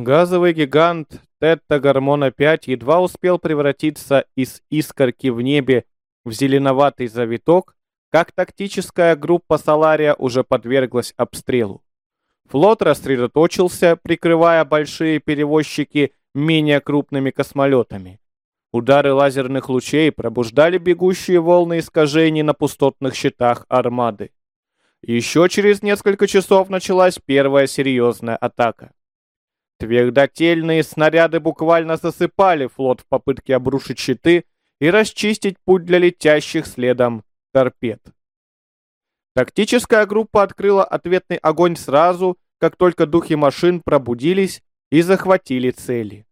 Газовый гигант Тетта Гормона-5 едва успел превратиться из искорки в небе в зеленоватый завиток, как тактическая группа Солария уже подверглась обстрелу. Флот рассредоточился, прикрывая большие перевозчики менее крупными космолетами. Удары лазерных лучей пробуждали бегущие волны искажений на пустотных щитах армады. Еще через несколько часов началась первая серьезная атака. Твердотельные снаряды буквально засыпали флот в попытке обрушить щиты и расчистить путь для летящих следом торпед. Тактическая группа открыла ответный огонь сразу, как только духи машин пробудились и захватили цели.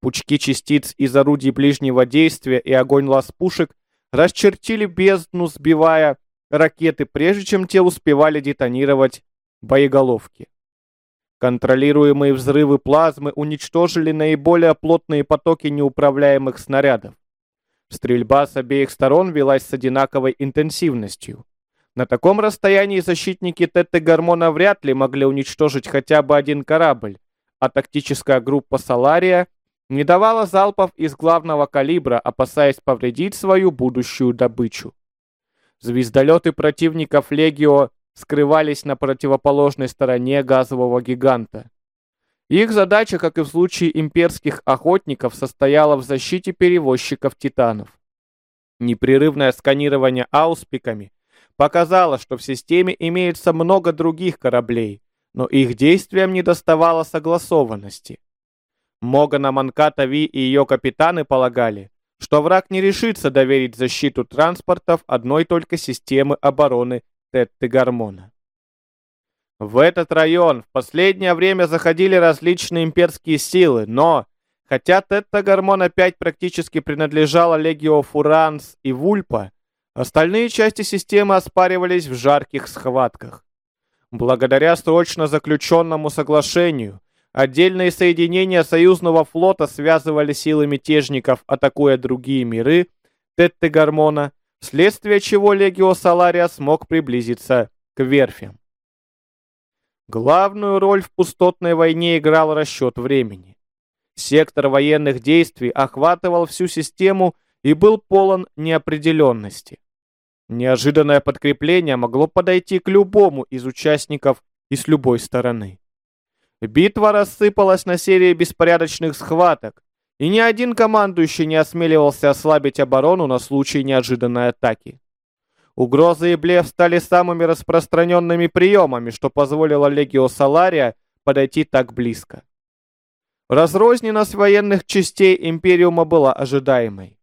Пучки частиц из орудий ближнего действия и огонь лаз пушек расчертили бездну, сбивая ракеты, прежде чем те успевали детонировать боеголовки. Контролируемые взрывы плазмы уничтожили наиболее плотные потоки неуправляемых снарядов. Стрельба с обеих сторон велась с одинаковой интенсивностью. На таком расстоянии защитники ТТ-гормона вряд ли могли уничтожить хотя бы один корабль, а тактическая группа «Солария» не давала залпов из главного калибра, опасаясь повредить свою будущую добычу. Звездолеты противников Легио скрывались на противоположной стороне газового гиганта. Их задача, как и в случае имперских охотников, состояла в защите перевозчиков титанов. Непрерывное сканирование ауспиками показало, что в системе имеется много других кораблей, но их действиям не доставало согласованности. Могана Манката Ви и ее капитаны полагали, что враг не решится доверить защиту транспортов одной только системы обороны Тетты Гормона. В этот район в последнее время заходили различные имперские силы, но, хотя Тетта Гормон опять практически принадлежала Легио Фуранс и Вульпа, остальные части системы оспаривались в жарких схватках. Благодаря срочно заключенному соглашению, Отдельные соединения союзного флота связывали силы мятежников, атакуя другие миры Тетты Гормона, вследствие чего Легио Салария смог приблизиться к верфям. Главную роль в пустотной войне играл расчет времени. Сектор военных действий охватывал всю систему и был полон неопределенности. Неожиданное подкрепление могло подойти к любому из участников и с любой стороны. Битва рассыпалась на серии беспорядочных схваток, и ни один командующий не осмеливался ослабить оборону на случай неожиданной атаки. Угрозы и блеф стали самыми распространенными приемами, что позволило Легио Салария подойти так близко. Разрозненность военных частей Империума была ожидаемой.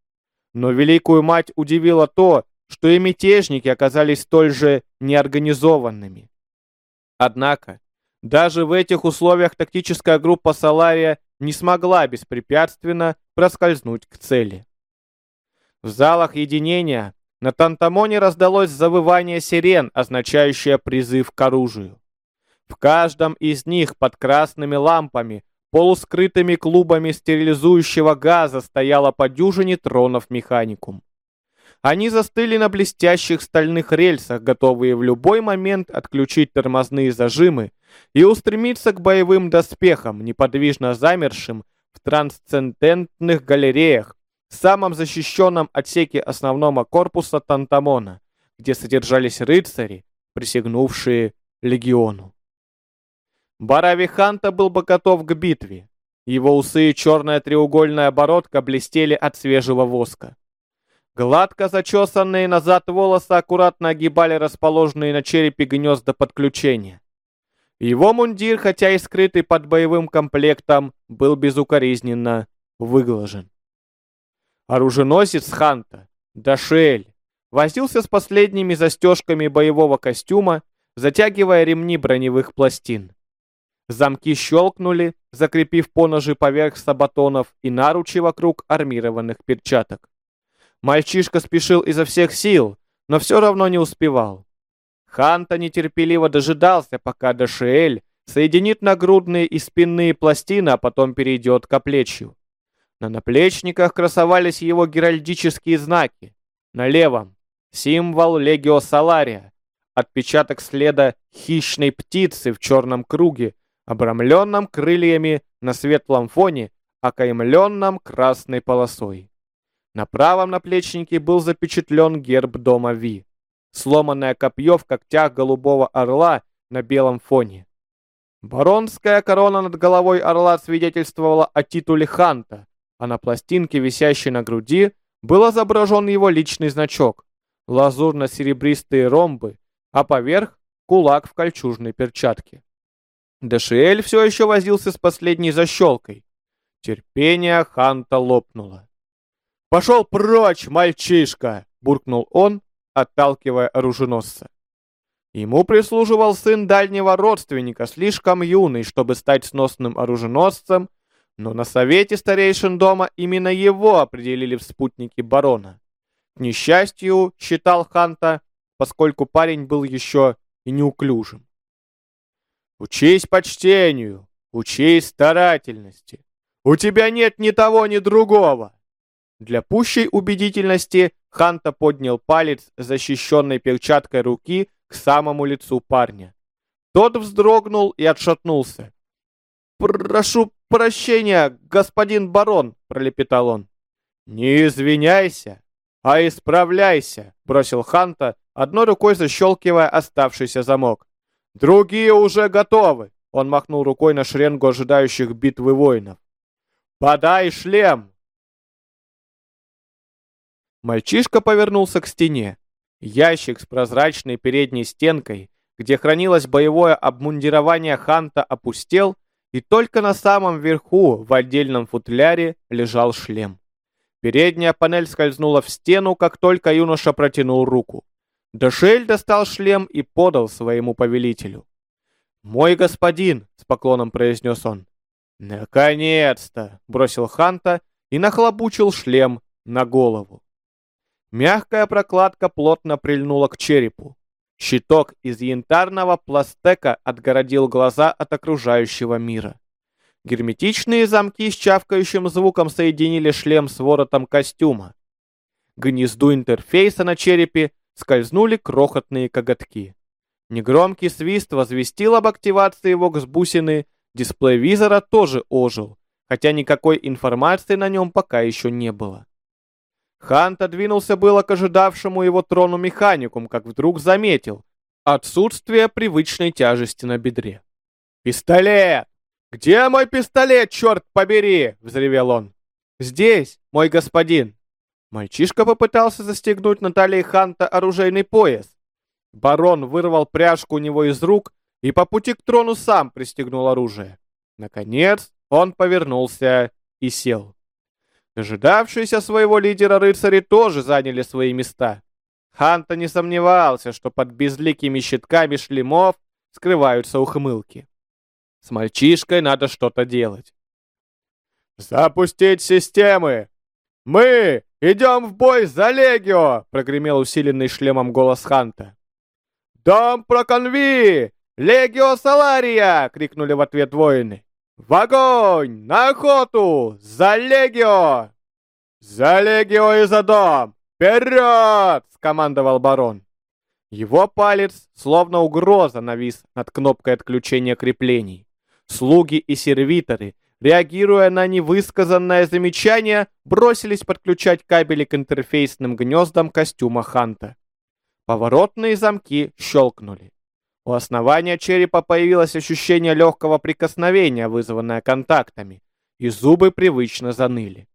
Но Великую Мать удивило то, что и мятежники оказались столь же неорганизованными. Однако, даже в этих условиях тактическая группа Салария не смогла беспрепятственно проскользнуть к цели. В залах единения на Тантамоне раздалось завывание сирен, означающее призыв к оружию. В каждом из них под красными лампами, полускрытыми клубами стерилизующего газа стояло по дюжине тронов механикум. Они застыли на блестящих стальных рельсах, готовые в любой момент отключить тормозные зажимы и устремиться к боевым доспехам, неподвижно замершим в трансцендентных галереях, в самом защищенном отсеке основного корпуса Тантамона, где содержались рыцари, присягнувшие легиону. Баравиханта был бы готов к битве. Его усы и черная треугольная бородка блестели от свежего воска. Гладко зачесанные назад волосы аккуратно огибали расположенные на черепе гнезда подключения. Его мундир, хотя и скрытый под боевым комплектом, был безукоризненно выглажен. Оруженосец Ханта, Дашель, возился с последними застежками боевого костюма, затягивая ремни броневых пластин. Замки щелкнули, закрепив поножи поверх сабатонов и наручи вокруг армированных перчаток. Мальчишка спешил изо всех сил, но все равно не успевал. Ханта нетерпеливо дожидался, пока Дашиэль соединит нагрудные и спинные пластины, а потом перейдет к оплечью. На наплечниках красовались его геральдические знаки. На левом — символ Легио Салария, отпечаток следа хищной птицы в черном круге, обрамленном крыльями на светлом фоне, окаймленном красной полосой. На правом наплечнике был запечатлен герб дома Ви, сломанное копье в когтях голубого орла на белом фоне. Баронская корона над головой орла свидетельствовала о титуле Ханта, а на пластинке, висящей на груди, был изображен его личный значок — лазурно-серебристые ромбы, а поверх — кулак в кольчужной перчатке. Дешиэль все еще возился с последней защелкой. Терпение Ханта лопнуло. «Пошел прочь, мальчишка!» — буркнул он, отталкивая оруженосца. Ему прислуживал сын дальнего родственника, слишком юный, чтобы стать сносным оруженосцем, но на совете старейшин дома именно его определили в спутники барона. К несчастью, считал Ханта, поскольку парень был еще и неуклюжим. «Учись почтению, учись старательности. У тебя нет ни того, ни другого!» Для пущей убедительности Ханта поднял палец, защищенной перчаткой руки, к самому лицу парня. Тот вздрогнул и отшатнулся. «Прошу прощения, господин барон», — пролепетал он. «Не извиняйся, а исправляйся», — бросил Ханта, одной рукой защелкивая оставшийся замок. «Другие уже готовы», — он махнул рукой на шеренгу ожидающих битвы воинов. «Подай шлем!» Мальчишка повернулся к стене. Ящик с прозрачной передней стенкой, где хранилось боевое обмундирование Ханта, опустел, и только на самом верху, в отдельном футляре, лежал шлем. Передняя панель скользнула в стену, как только юноша протянул руку. Дешель достал шлем и подал своему повелителю. «Мой господин!» — с поклоном произнес он. «Наконец-то!» — бросил Ханта и нахлобучил шлем на голову. Мягкая прокладка плотно прильнула к черепу. Щиток из янтарного пластека отгородил глаза от окружающего мира. Герметичные замки с чавкающим звуком соединили шлем с воротом костюма. Гнезду интерфейса на черепе скользнули крохотные коготки. Негромкий свист возвестил об активации вокс-бусины, дисплей визора тоже ожил, хотя никакой информации на нем пока еще не было. Хант двинулся было к ожидавшему его трону механикум, как вдруг заметил отсутствие привычной тяжести на бедре. «Пистолет! Где мой пистолет, черт побери!» — взревел он. «Здесь, мой господин!» Мальчишка попытался застегнуть на талии Ханта оружейный пояс. Барон вырвал пряжку у него из рук и по пути к трону сам пристегнул оружие. Наконец он повернулся и сел. Дожидавшиеся своего лидера рыцари тоже заняли свои места. Ханта не сомневался, что под безликими щитками шлемов скрываются ухмылки. С мальчишкой надо что-то делать. «Запустить системы! Мы идем в бой за Легио!» прогремел усиленный шлемом голос Ханта. «Дом проконви! Легио Салария!» — крикнули в ответ воины. «В огонь! На охоту! За Легио!» «За Легио и за дом! Вперед!» — скомандовал барон. Его палец, словно угроза, навис над кнопкой отключения креплений. Слуги и сервиторы, реагируя на невысказанное замечание, бросились подключать кабели к интерфейсным гнездам костюма Ханта. Поворотные замки щелкнули. У основания черепа появилось ощущение легкого прикосновения, вызванное контактами, и зубы привычно заныли.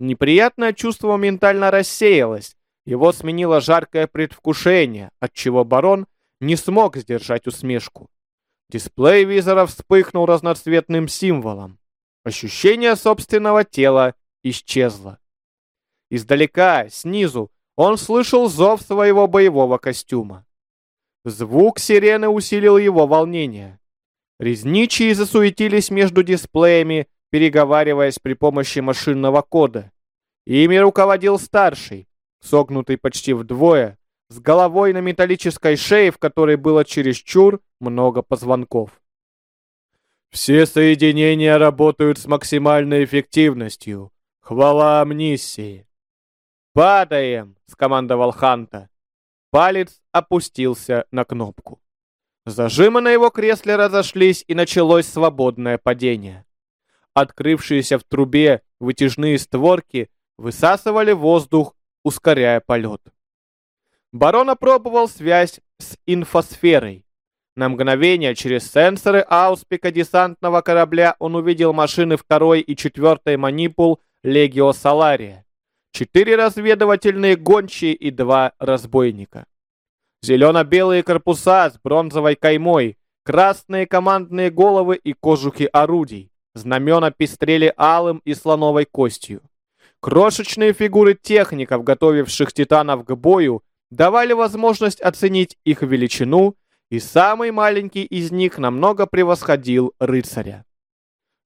Неприятное чувство моментально рассеялось, его сменило жаркое предвкушение, отчего барон не смог сдержать усмешку. Дисплей визора вспыхнул разноцветным символом. Ощущение собственного тела исчезло. Издалека, снизу, он слышал зов своего боевого костюма. Звук сирены усилил его волнение. Резничие засуетились между дисплеями, переговариваясь при помощи машинного кода. Ими руководил старший, согнутый почти вдвое, с головой на металлической шее, в которой было чересчур много позвонков. «Все соединения работают с максимальной эффективностью. Хвала амнисии!» «Падаем!» — скомандовал Ханта. Палец опустился на кнопку. Зажимы на его кресле разошлись, и началось свободное падение. Открывшиеся в трубе вытяжные створки высасывали воздух, ускоряя полет. Барон опробовал связь с инфосферой. На мгновение через сенсоры ауспика десантного корабля он увидел машины второй и четвертой манипул Легио Салария. Четыре разведывательные гончие и два разбойника. Зелено-белые корпуса с бронзовой каймой, красные командные головы и кожухи орудий. Знамена пестрели алым и слоновой костью. Крошечные фигуры техников, готовивших титанов к бою, давали возможность оценить их величину, и самый маленький из них намного превосходил рыцаря.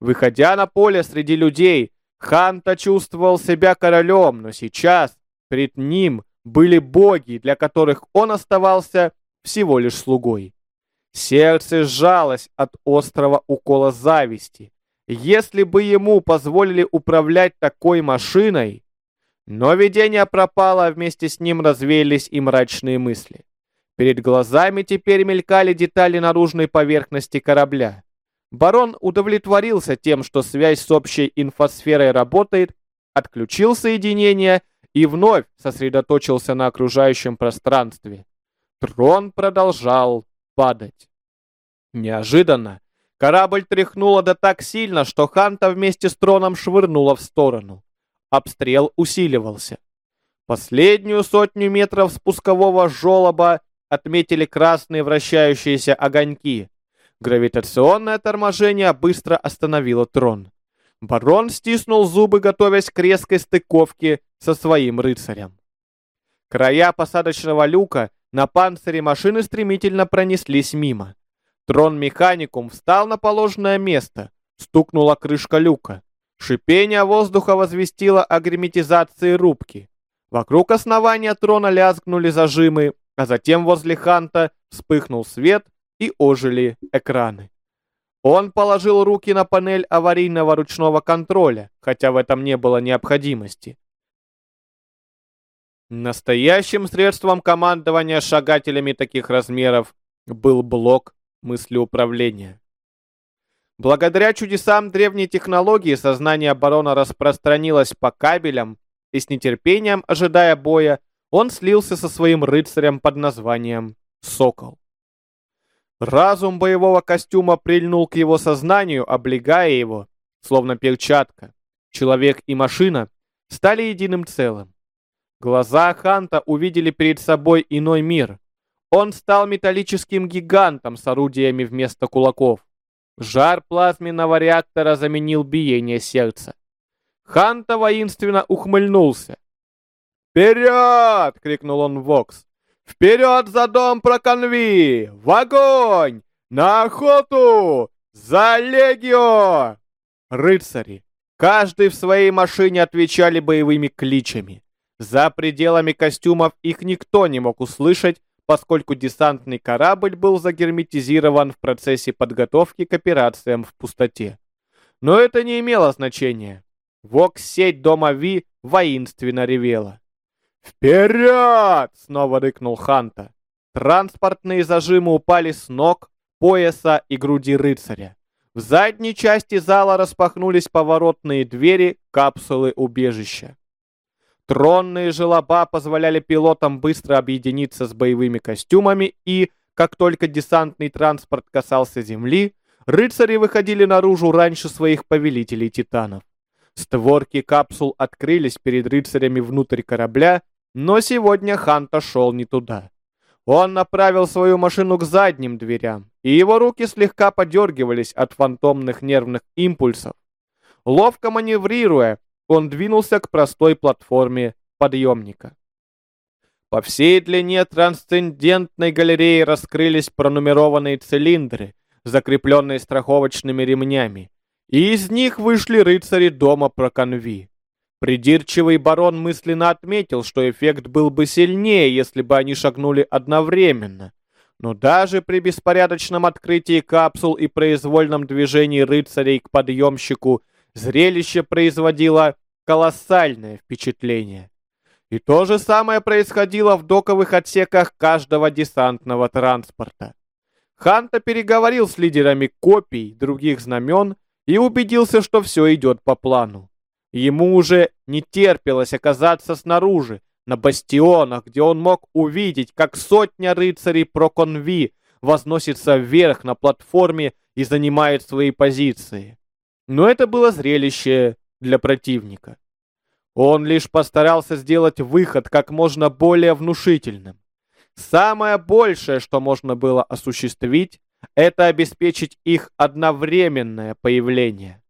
Выходя на поле среди людей, Ханта чувствовал себя королем, но сейчас перед ним были боги, для которых он оставался всего лишь слугой. Сердце сжалось от острого укола зависти. Если бы ему позволили управлять такой машиной... Но видение пропало, а вместе с ним развеялись и мрачные мысли. Перед глазами теперь мелькали детали наружной поверхности корабля. Барон удовлетворился тем, что связь с общей инфосферой работает, отключил соединение и вновь сосредоточился на окружающем пространстве. Трон продолжал падать. Неожиданно корабль тряхнуло да так сильно, что Ханта вместе с троном швырнуло в сторону. Обстрел усиливался. Последнюю сотню метров спускового желоба отметили красные вращающиеся огоньки. Гравитационное торможение быстро остановило трон. Барон стиснул зубы, готовясь к резкой стыковке со своим рыцарем. Края посадочного люка на панцире машины стремительно пронеслись мимо. Трон-механикум встал на положенное место, стукнула крышка люка. Шипение воздуха возвестило о герметизации рубки. Вокруг основания трона лязгнули зажимы, а затем возле Ханта вспыхнул свет, и ожили экраны. Он положил руки на панель аварийного ручного контроля, хотя в этом не было необходимости. Настоящим средством командования шагателями таких размеров был блок мыслеуправления. Благодаря чудесам древней технологии сознание барона распространилось по кабелям, и с нетерпением, ожидая боя, он слился со своим рыцарем под названием «Сокол». Разум боевого костюма прильнул к его сознанию, облегая его, словно перчатка. Человек и машина стали единым целым. Глаза Ханта увидели перед собой иной мир. Он стал металлическим гигантом с орудиями вместо кулаков. Жар плазменного реактора заменил биение сердца. Ханта воинственно ухмыльнулся. «Вперед!» — крикнул он Вокс. Вперед за дом проконви! В огонь! На охоту! За легио! Рыцари, каждый в своей машине отвечали боевыми кличами. За пределами костюмов их никто не мог услышать, поскольку десантный корабль был загерметизирован в процессе подготовки к операциям в пустоте. Но это не имело значения. Вокс-сеть дома Ви воинственно ревела. «Вперед!» — снова рыкнул Ханта. Транспортные зажимы упали с ног, пояса и груди рыцаря. В задней части зала распахнулись поворотные двери капсулы убежища. Тронные желоба позволяли пилотам быстро объединиться с боевыми костюмами и, как только десантный транспорт касался земли, рыцари выходили наружу раньше своих повелителей титанов. Створки капсул открылись перед рыцарями внутрь корабля, но сегодня Ханта шел не туда. Он направил свою машину к задним дверям, и его руки слегка подергивались от фантомных нервных импульсов. Ловко маневрируя, он двинулся к простой платформе подъемника. По всей длине трансцендентной галереи раскрылись пронумерованные цилиндры, закрепленные страховочными ремнями, и из них вышли рыцари дома Проконви. Придирчивый барон мысленно отметил, что эффект был бы сильнее, если бы они шагнули одновременно. Но даже при беспорядочном открытии капсул и произвольном движении рыцарей к подъемщику зрелище производило колоссальное впечатление. И то же самое происходило в доковых отсеках каждого десантного транспорта. Ханта переговорил с лидерами копий других знамен и убедился, что все идет по плану. Ему уже не терпелось оказаться снаружи, на бастионах, где он мог увидеть, как сотня рыцарей Проконви возносится вверх на платформе и занимает свои позиции. Но это было зрелище для противника. Он лишь постарался сделать выход как можно более внушительным. Самое большее, что можно было осуществить, это обеспечить их одновременное появление.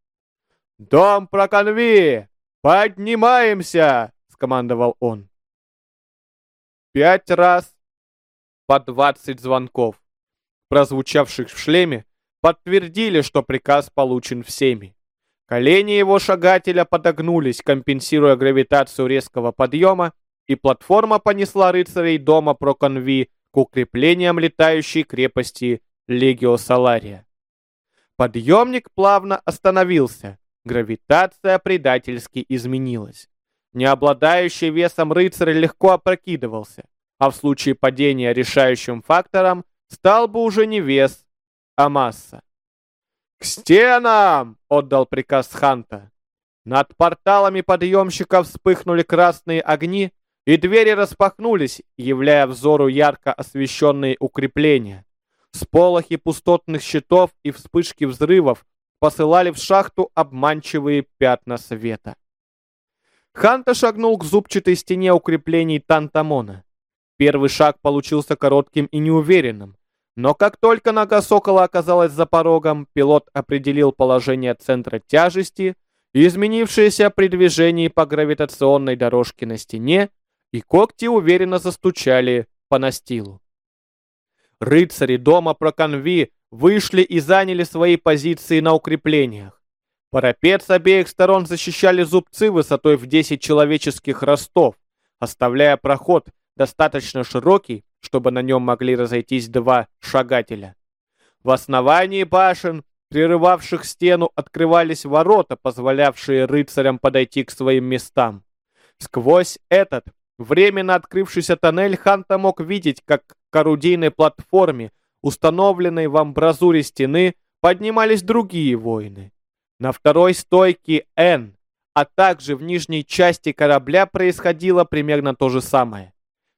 «Дом Проконви! Поднимаемся!» — скомандовал он. Пять раз по двадцать звонков, прозвучавших в шлеме, подтвердили, что приказ получен всеми. Колени его шагателя подогнулись, компенсируя гравитацию резкого подъема, и платформа понесла рыцарей дома Проконви к укреплениям летающей крепости Легио Салария. Подъемник плавно остановился, гравитация предательски изменилась. Не обладающий весом рыцарь легко опрокидывался, а в случае падения решающим фактором стал бы уже не вес, а масса. «К стенам!» — отдал приказ Ханта. Над порталами подъемщиков вспыхнули красные огни, и двери распахнулись, являя взору ярко освещенные укрепления. Сполохи пустотных щитов и вспышки взрывов посылали в шахту обманчивые пятна света. Ханта шагнул к зубчатой стене укреплений Тантамона. Первый шаг получился коротким и неуверенным. Но как только нога сокола оказалась за порогом, пилот определил положение центра тяжести, изменившееся при движении по гравитационной дорожке на стене, и когти уверенно застучали по настилу. Рыцари дома Проконви вышли и заняли свои позиции на укреплениях. Парапет с обеих сторон защищали зубцы высотой в 10 человеческих ростов, оставляя проход достаточно широкий, чтобы на нем могли разойтись два шагателя. В основании башен, прерывавших стену, открывались ворота, позволявшие рыцарям подойти к своим местам. Сквозь этот временно открывшийся тоннель Ханта мог видеть, как к орудийной платформе, установленной в амбразуре стены, поднимались другие воины. На второй стойке «Н», а также в нижней части корабля происходило примерно то же самое.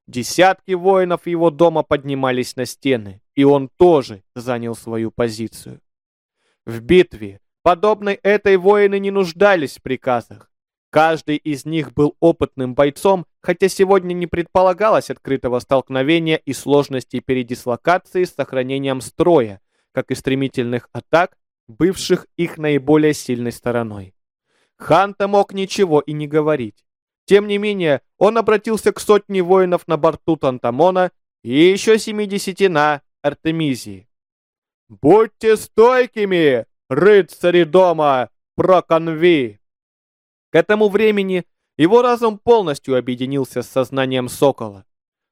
Десятки воинов его дома поднимались на стены, и он тоже занял свою позицию. В битве, подобной этой, воины не нуждались в приказах. Каждый из них был опытным бойцом, хотя сегодня не предполагалось открытого столкновения и сложностей передислокации с сохранением строя, как и стремительных атак, бывших их наиболее сильной стороной. Ханта мог ничего и не говорить. Тем не менее, он обратился к сотне воинов на борту Тантамона и еще 70 на Артемизии. «Будьте стойкими, рыцари дома Проконви!» К этому времени его разум полностью объединился с сознанием Сокола.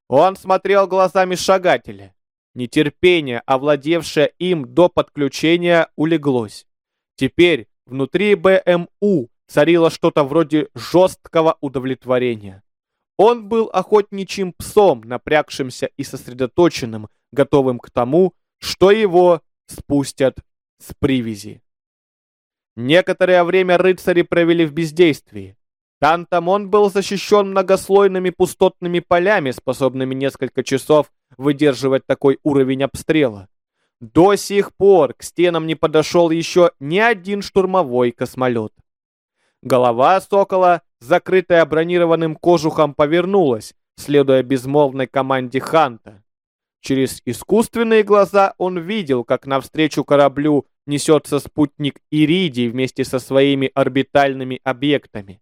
Он смотрел глазами шагателя. Нетерпение, овладевшее им до подключения, улеглось. Теперь внутри БМУ царило что-то вроде жесткого удовлетворения. Он был охотничьим псом, напрягшимся и сосредоточенным, готовым к тому, что его спустят с привязи. Некоторое время рыцари провели в бездействии. Тантамон был защищен многослойными пустотными полями, способными несколько часов выдерживать такой уровень обстрела. До сих пор к стенам не подошел еще ни один штурмовой космолет. Голова сокола, закрытая бронированным кожухом, повернулась, следуя безмолвной команде Ханта. Через искусственные глаза он видел, как навстречу кораблю несется спутник Иридий вместе со своими орбитальными объектами.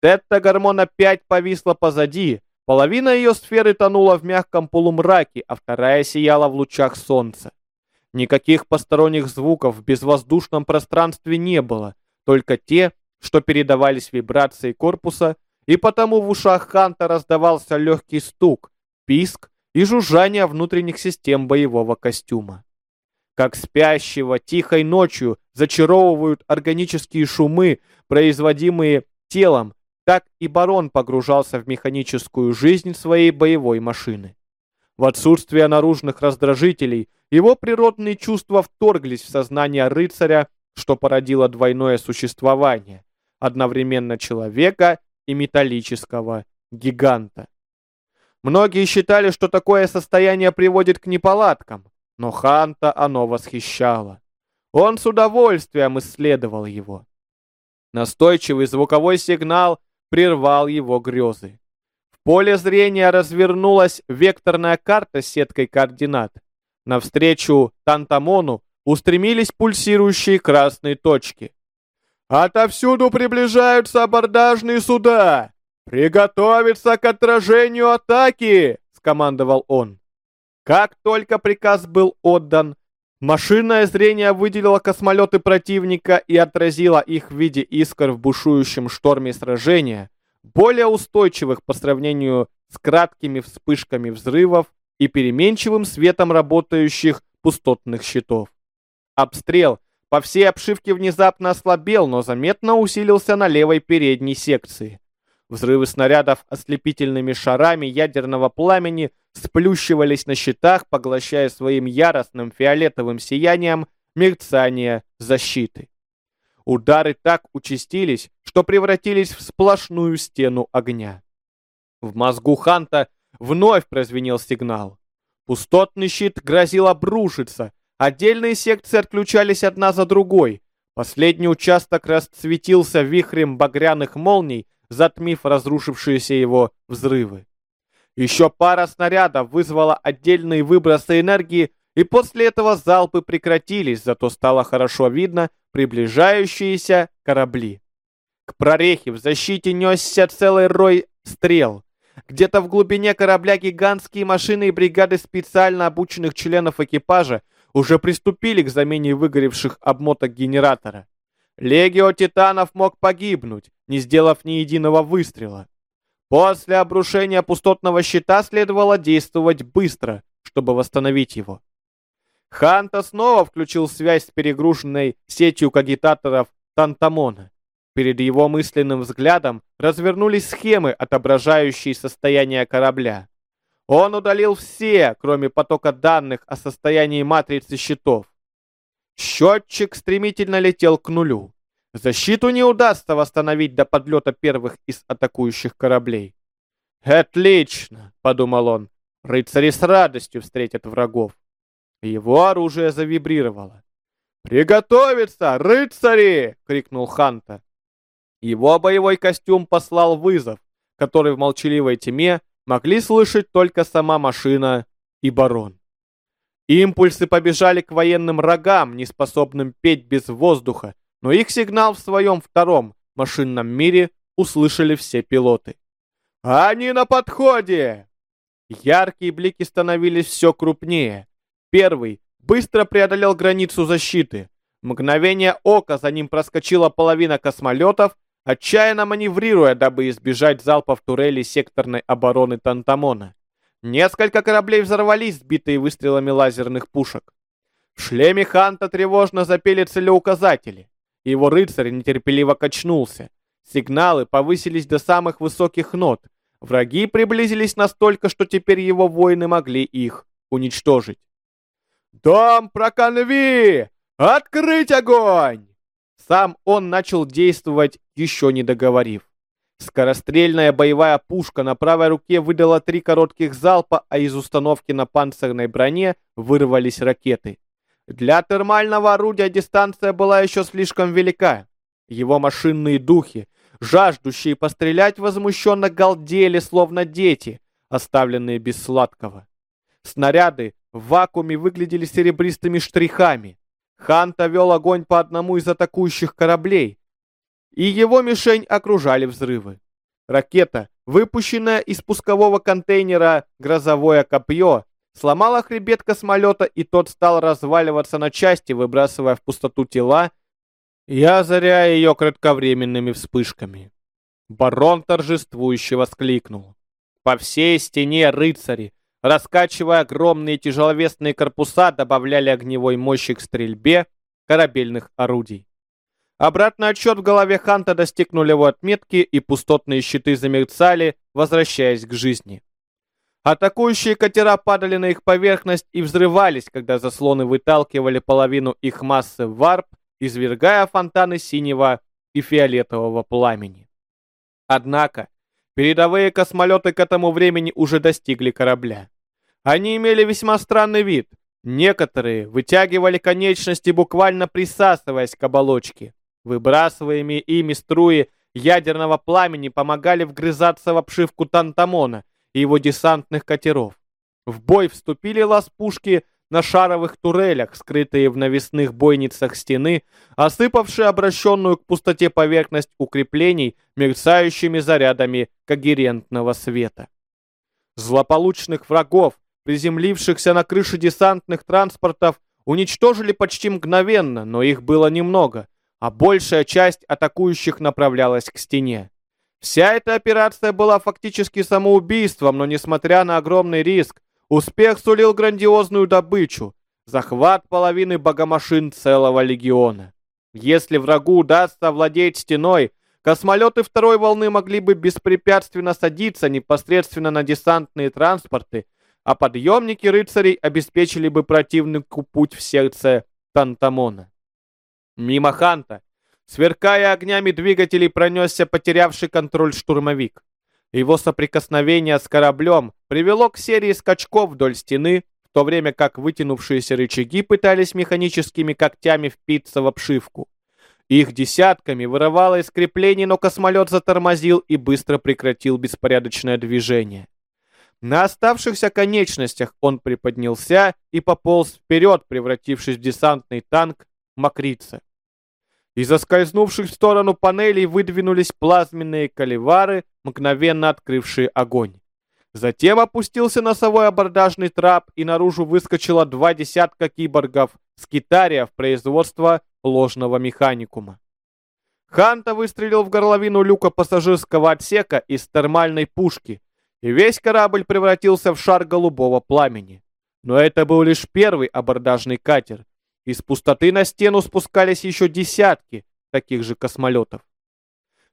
Тетта-гормон опять повисла позади, половина ее сферы тонула в мягком полумраке, а вторая сияла в лучах солнца. Никаких посторонних звуков в безвоздушном пространстве не было, только те, что передавались вибрации корпуса, и потому в ушах Ханта раздавался легкий стук, писк и жужжание внутренних систем боевого костюма. Как спящего тихой ночью зачаровывают органические шумы, производимые телом, так и барон погружался в механическую жизнь своей боевой машины. В отсутствие наружных раздражителей его природные чувства вторглись в сознание рыцаря, что породило двойное существование, одновременно человека и металлического гиганта. Многие считали, что такое состояние приводит к неполадкам, но Ханта оно восхищало. Он с удовольствием исследовал его. Настойчивый звуковой сигнал прервал его грезы. В поле зрения развернулась векторная карта с сеткой координат. Навстречу Тантамону устремились пульсирующие красные точки. «Отовсюду приближаются абордажные суда! Приготовиться к отражению атаки!» — скомандовал он. Как только приказ был отдан, машинное зрение выделило космолеты противника и отразило их в виде искр в бушующем шторме сражения, более устойчивых по сравнению с краткими вспышками взрывов и переменчивым светом работающих пустотных щитов. Обстрел по всей обшивке внезапно ослабел, но заметно усилился на левой передней секции. Взрывы снарядов ослепительными шарами ядерного пламени сплющивались на щитах, поглощая своим яростным фиолетовым сиянием мерцание защиты. Удары так участились, что превратились в сплошную стену огня. В мозгу Ханта вновь прозвенел сигнал. Пустотный щит грозил обрушиться, отдельные секции отключались одна за другой. Последний участок расцветился вихрем багряных молний, затмив разрушившиеся его взрывы. Еще пара снарядов вызвала отдельные выбросы энергии, и после этого залпы прекратились, зато стало хорошо видно приближающиеся корабли. К прорехе в защите несся целый рой стрел. Где-то в глубине корабля гигантские машины и бригады специально обученных членов экипажа уже приступили к замене выгоревших обмоток генератора. Легио Титанов мог погибнуть, не сделав ни единого выстрела. После обрушения пустотного щита следовало действовать быстро, чтобы восстановить его. Ханта снова включил связь с перегруженной сетью кагитаторов Тантамона. Перед его мысленным взглядом развернулись схемы, отображающие состояние корабля. Он удалил все, кроме потока данных о состоянии матрицы щитов. Счетчик стремительно летел к нулю. Защиту не удастся восстановить до подлета первых из атакующих кораблей. «Отлично!» — подумал он. «Рыцари с радостью встретят врагов». Его оружие завибрировало. «Приготовиться, рыцари!» — крикнул Ханта. Его боевой костюм послал вызов, который в молчаливой тьме могли слышать только сама машина и барон. Импульсы побежали к военным рогам, неспособным петь без воздуха, но их сигнал в своем втором машинном мире услышали все пилоты. «Они на подходе!» Яркие блики становились все крупнее. Первый быстро преодолел границу защиты. Мгновение ока за ним проскочила половина космолетов, отчаянно маневрируя, дабы избежать залпов турели секторной обороны Тантамона. Несколько кораблей взорвались, сбитые выстрелами лазерных пушек. В шлеме Ханта тревожно запели целеуказатели. Его рыцарь нетерпеливо качнулся. Сигналы повысились до самых высоких нот. Враги приблизились настолько, что теперь его воины могли их уничтожить. «Дом проконви! Открыть огонь!» Сам он начал действовать, еще не договорив. Скорострельная боевая пушка на правой руке выдала три коротких залпа, а из установки на панцирной броне вырвались ракеты. Для термального орудия дистанция была еще слишком велика. Его машинные духи, жаждущие пострелять, возмущенно галдели, словно дети, оставленные без сладкого. Снаряды в вакууме выглядели серебристыми штрихами. Ханта вел огонь по одному из атакующих кораблей, и его мишень окружали взрывы. Ракета, выпущенная из пускового контейнера «Грозовое копье», сломала хребет космолета, и тот стал разваливаться на части, выбрасывая в пустоту тела и озаряя ее кратковременными вспышками. Барон торжествующе воскликнул. По всей стене рыцари, раскачивая огромные тяжеловесные корпуса, добавляли огневой мощи к стрельбе корабельных орудий. Обратный отсчет в голове Ханта достиг нулевой отметки, и пустотные щиты замерцали, возвращаясь к жизни. Атакующие катера падали на их поверхность и взрывались, когда заслоны выталкивали половину их массы в варп, извергая фонтаны синего и фиолетового пламени. Однако, передовые космолеты к этому времени уже достигли корабля. Они имели весьма странный вид. Некоторые вытягивали конечности, буквально присасываясь к оболочке. Выбрасываемые ими струи ядерного пламени помогали вгрызаться в обшивку Тантамона, и его десантных катеров. В бой вступили лаз-пушки на шаровых турелях, скрытые в навесных бойницах стены, осыпавшие обращенную к пустоте поверхность укреплений мерцающими зарядами когерентного света. Злополучных врагов, приземлившихся на крыши десантных транспортов, уничтожили почти мгновенно, но их было немного, а большая часть атакующих направлялась к стене. Вся эта операция была фактически самоубийством, но несмотря на огромный риск, успех сулил грандиозную добычу – захват половины богомашин целого легиона. Если врагу удастся овладеть стеной, космолеты второй волны могли бы беспрепятственно садиться непосредственно на десантные транспорты, а подъемники рыцарей обеспечили бы противнику путь в сердце Тантамона. Мимо Ханта Сверкая огнями двигателей, пронесся потерявший контроль штурмовик. Его соприкосновение с кораблем привело к серии скачков вдоль стены, в то время как вытянувшиеся рычаги пытались механическими когтями впиться в обшивку. Их десятками вырывало из креплений, но космолет затормозил и быстро прекратил беспорядочное движение. На оставшихся конечностях он приподнялся и пополз вперед, превратившись в десантный танк Макрица. Из соскользнувших в сторону панелей выдвинулись плазменные каливары, мгновенно открывшие огонь. Затем опустился носовой абордажный трап, и наружу выскочило два десятка киборгов с китариев производства ложного механикума. Ханта выстрелил в горловину люка пассажирского отсека из термальной пушки, и весь корабль превратился в шар голубого пламени. Но это был лишь первый абордажный катер. Из пустоты на стену спускались еще десятки таких же космолетов.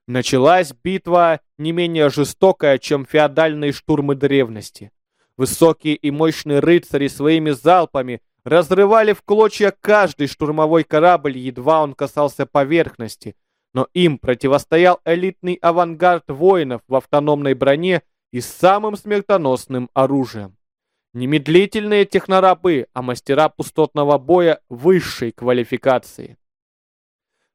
Началась битва не менее жестокая, чем феодальные штурмы древности. Высокие и мощные рыцари своими залпами разрывали в клочья каждый штурмовой корабль, едва он касался поверхности, но им противостоял элитный авангард воинов в автономной броне и самым смертоносным оружием. Немедлительные технорабы, а мастера пустотного боя высшей квалификации.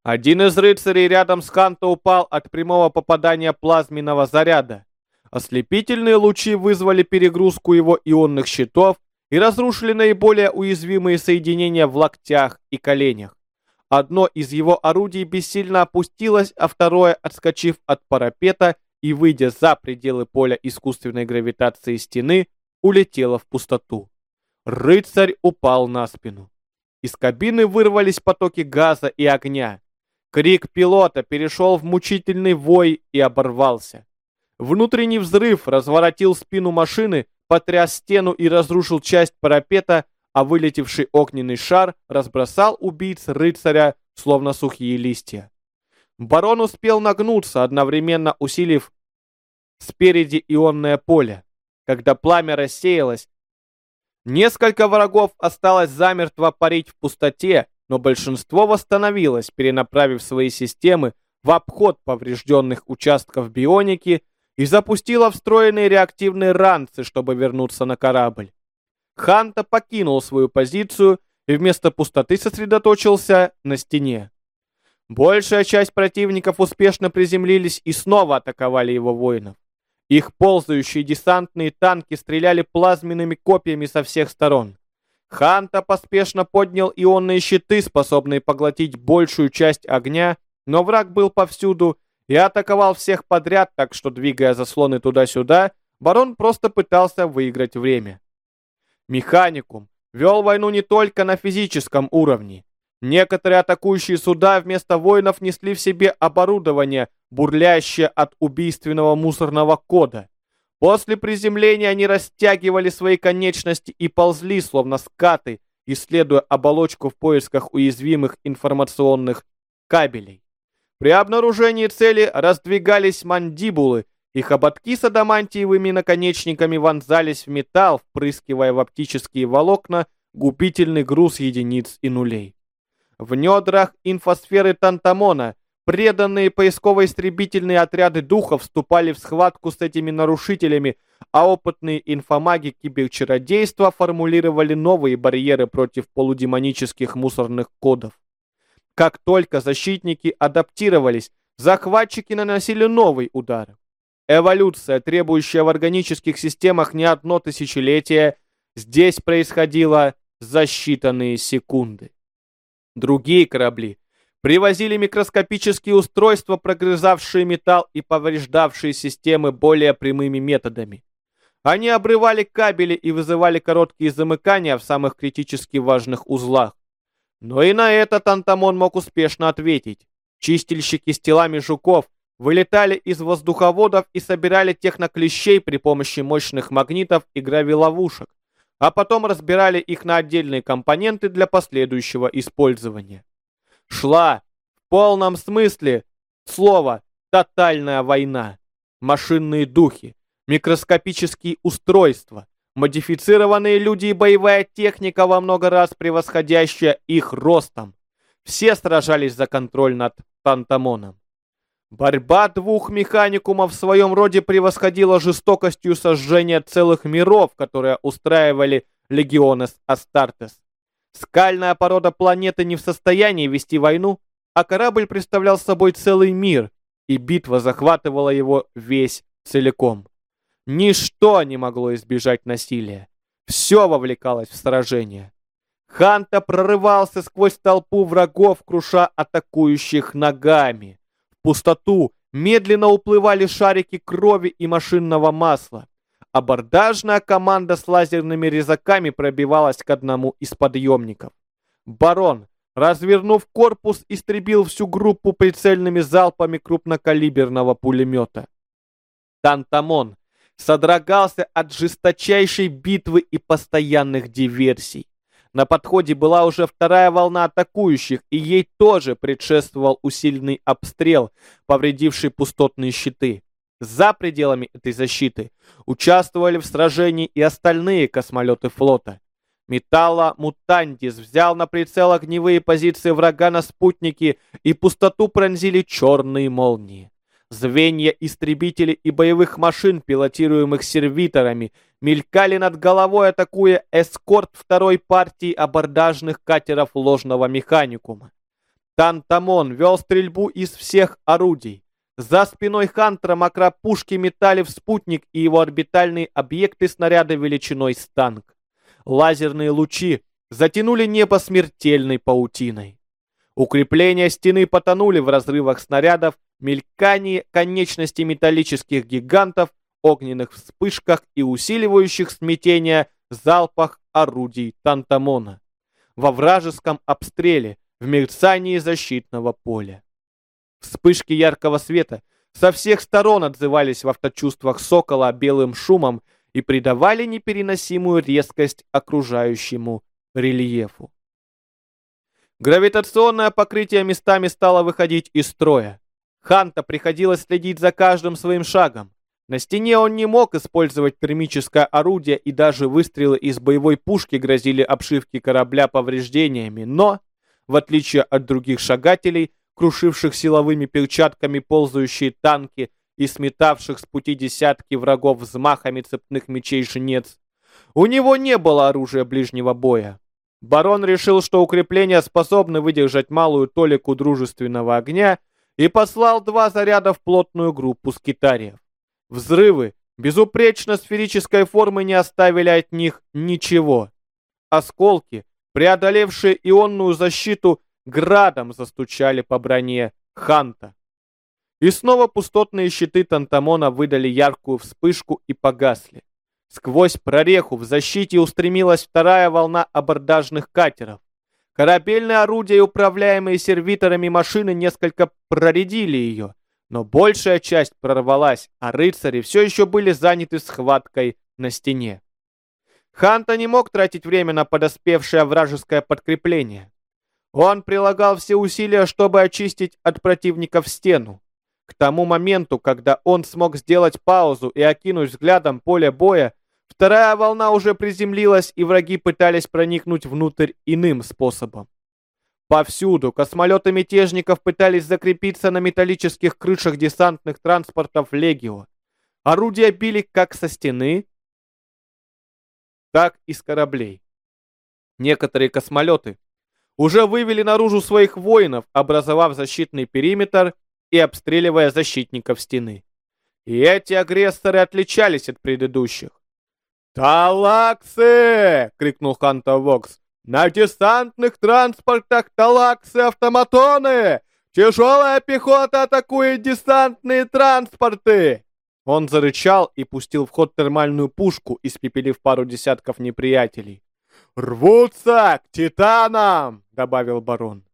Один из рыцарей рядом с Ханто упал от прямого попадания плазменного заряда. Ослепительные лучи вызвали перегрузку его ионных щитов и разрушили наиболее уязвимые соединения в локтях и коленях. Одно из его орудий бессильно опустилось, а второе, отскочив от парапета и выйдя за пределы поля искусственной гравитации стены, улетела в пустоту. Рыцарь упал на спину. Из кабины вырвались потоки газа и огня. Крик пилота перешел в мучительный вой и оборвался. Внутренний взрыв разворотил спину машины, потряс стену и разрушил часть парапета, а вылетевший огненный шар разбросал убийц рыцаря, словно сухие листья. Барон успел нагнуться, одновременно усилив спереди ионное поле. Когда пламя рассеялось, несколько врагов осталось замертво парить в пустоте, но большинство восстановилось, перенаправив свои системы в обход поврежденных участков бионики и запустило встроенные реактивные ранцы, чтобы вернуться на корабль. Ханта покинул свою позицию и вместо пустоты сосредоточился на стене. Большая часть противников успешно приземлились и снова атаковали его воинов. Их ползающие десантные танки стреляли плазменными копьями со всех сторон. Ханта поспешно поднял ионные щиты, способные поглотить большую часть огня, но враг был повсюду и атаковал всех подряд, так что, двигая заслоны туда-сюда, барон просто пытался выиграть время. Механикум вел войну не только на физическом уровне. Некоторые атакующие суда вместо воинов несли в себе оборудование, бурлящее от убийственного мусорного кода. После приземления они растягивали свои конечности и ползли, словно скаты, исследуя оболочку в поисках уязвимых информационных кабелей. При обнаружении цели раздвигались мандибулы, Их ободки с адамантиевыми наконечниками вонзались в металл, впрыскивая в оптические волокна губительный груз единиц и нулей. В недрах инфосферы Тантамона преданные поисково-истребительные отряды духов вступали в схватку с этими нарушителями, а опытные инфомаги киберчародейства формулировали новые барьеры против полудемонических мусорных кодов. Как только защитники адаптировались, захватчики наносили новый удар. Эволюция, требующая в органических системах не одно тысячелетие, здесь происходила за считанные секунды. Другие корабли привозили микроскопические устройства, прогрызавшие металл и повреждавшие системы более прямыми методами. Они обрывали кабели и вызывали короткие замыкания в самых критически важных узлах. Но и на это Тантамон мог успешно ответить. Чистильщики с телами жуков вылетали из воздуховодов и собирали техноклещей при помощи мощных магнитов и гравиловушек, а потом разбирали их на отдельные компоненты для последующего использования. Шла в полном смысле слова тотальная война. Машинные духи, микроскопические устройства, модифицированные люди и боевая техника во много раз превосходящая их ростом. Все сражались за контроль над Тантамоном. Борьба двух механикумов в своем роде превосходила жестокостью сожжения целых миров, которые устраивали Легионес Астартес. Скальная порода планеты не в состоянии вести войну, а корабль представлял собой целый мир, и битва захватывала его весь целиком. Ничто не могло избежать насилия. Все вовлекалось в сражение. Ханта прорывался сквозь толпу врагов, круша атакующих ногами пустоту медленно уплывали шарики крови и машинного масла. Абордажная команда с лазерными резаками пробивалась к одному из подъемников. Барон, развернув корпус, истребил всю группу прицельными залпами крупнокалиберного пулемета. Тантамон содрогался от жесточайшей битвы и постоянных диверсий. На подходе была уже вторая волна атакующих, и ей тоже предшествовал усиленный обстрел, повредивший пустотные щиты. За пределами этой защиты участвовали в сражении и остальные космолеты флота. Металла Мутантис взял на прицел огневые позиции врага на спутнике, и пустоту пронзили черные молнии. Звенья истребителей и боевых машин, пилотируемых сервиторами, мелькали над головой, атакуя эскорт второй партии абордажных катеров ложного механикума. Тантамон вел стрельбу из всех орудий. За спиной Хантера макропушки метали в спутник и его орбитальные объекты снаряда величиной с танк. Лазерные лучи затянули небо смертельной паутиной. Укрепления стены потонули в разрывах снарядов, мелькании конечностей металлических гигантов, огненных вспышках и усиливающих смятение залпах орудий Тантамона. Во вражеском обстреле, в мерцании защитного поля. Вспышки яркого света со всех сторон отзывались в авточувствах сокола белым шумом и придавали непереносимую резкость окружающему рельефу. Гравитационное покрытие местами стало выходить из строя. Ханта приходилось следить за каждым своим шагом. На стене он не мог использовать термическое орудие, и даже выстрелы из боевой пушки грозили обшивке корабля повреждениями, но, в отличие от других шагателей, крушивших силовыми перчатками ползающие танки и сметавших с пути десятки врагов взмахами цепных мечей жнец, у него не было оружия ближнего боя. Барон решил, что укрепления способны выдержать малую толику дружественного огня и послал два заряда в плотную группу скитариев. Взрывы безупречно сферической формы не оставили от них ничего. Осколки, преодолевшие ионную защиту, градом застучали по броне Ханта. И снова пустотные щиты Тантамона выдали яркую вспышку и погасли. Сквозь прореху в защите устремилась вторая волна абордажных катеров. Корабельные орудия, управляемые сервиторами машины, несколько проредили ее, но большая часть прорвалась, а рыцари все еще были заняты схваткой на стене. Ханта не мог тратить время на подоспевшее вражеское подкрепление. Он прилагал все усилия, чтобы очистить от противников стену. К тому моменту, когда он смог сделать паузу и окинуть взглядом поле боя, вторая волна уже приземлилась, и враги пытались проникнуть внутрь иным способом. Повсюду космолеты мятежников пытались закрепиться на металлических крышах десантных транспортов Легио. Орудия били как со стены, так и с кораблей. Некоторые космолеты уже вывели наружу своих воинов, образовав защитный периметр и обстреливая защитников стены. И эти агрессоры отличались от предыдущих. «Талаксы!» — крикнул Ханта Вокс. «На десантных транспортах талаксы-автоматоны! Тяжелая пехота атакует десантные транспорты!» Он зарычал и пустил в ход термальную пушку, испепелив пару десятков неприятелей. «Рвутся к титанам!» — добавил барон.